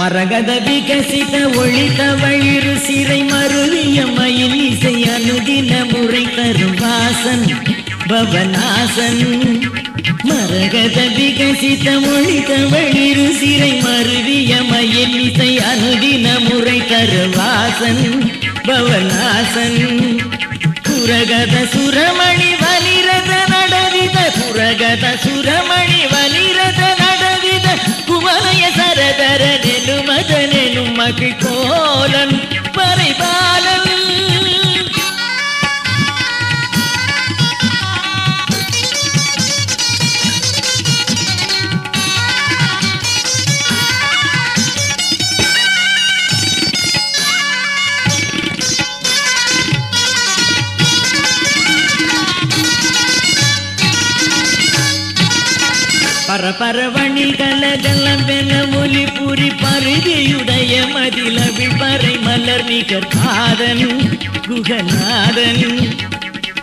மரகத விகசித ஒளித வழிறு சிறை மருவிய மயில் இசை அனுதின முறை தரும் வாசன் பவநாசன் மரகத விகசித ஒளித வழிறு சிறை மருவிய மயில் இசை அனுதின முறை தரும் வாசன் பவநாசன் புரகத சுரமணி வலிரத நடவித புரகத சுரமணி മകികോലൻ പരിപാലൻ. പരപരവണികളെല്ലാം വെല ഒലി குறி பருகையுடைய புரி பருதியுடைய பறை மலர் நிகர் காதன் குகநாதன்.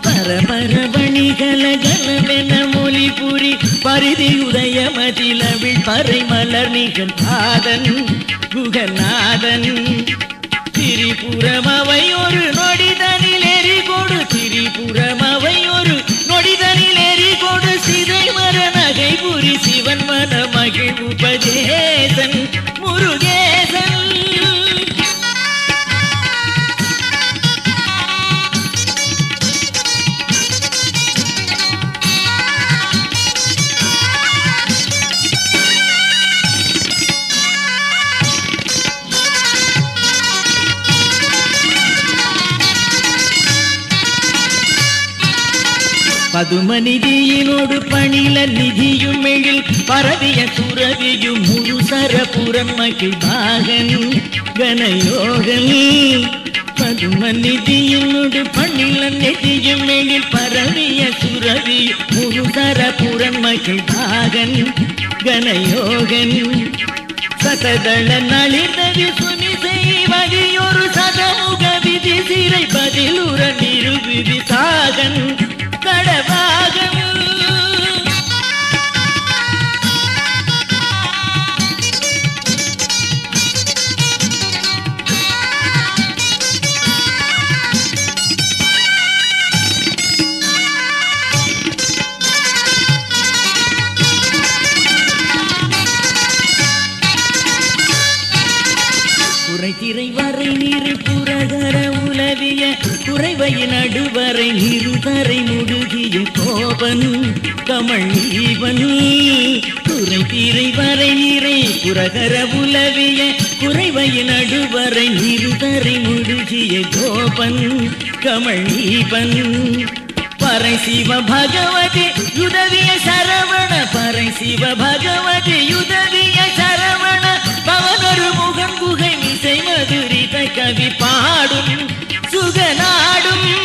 பரபரவணி கலகலவென ஒலி புரி பரிதியுடைய மதிலவில் பறை மலர் நிகர் காதன் குகநாதன். திரிபுரம் அவை ஒரு நொடிதனில் எரி கொடு திரிபுரம் அவை ஒரு நொடிதனில் எரி கொடு சிதை மர நகை புரி சிவன் மன மகிழ் உபதேசன். பதுமநிதியினோடு பணில நிதியும் எழில் பரவிய துறவியும் முழு சரபுரன் மகிழ் பாகன் கனயோகன். பதுமநிதியினோடு பணில நிதியும் எழில் பரவிய துறவி முழு சரபுரன் மகிழ் பாகன் கனயோகன். சததள நளிதவி சுனிசை வழியொரு சதமுக விதி சிறை பதிலுற நிருவிதி சாகன் குறைத்திரை வரை நிறு புறகர உலவிய குறைவை நடுவரை நிறுவரை முடுகிய கோபன் கமல் ஈவன் குறைத்திரை வரை நிறை புறகர உலவிய குறைவை நடுவரை நிறுவரை முடுகிய கோபன் கமல் ஈவன் பறை சிவ பகவதி உதவிய சரவண பறை சிவ பகவதி உதவிய சரவண பவனொரு முகம் குகை கவி பாடும் சுகநாடும்.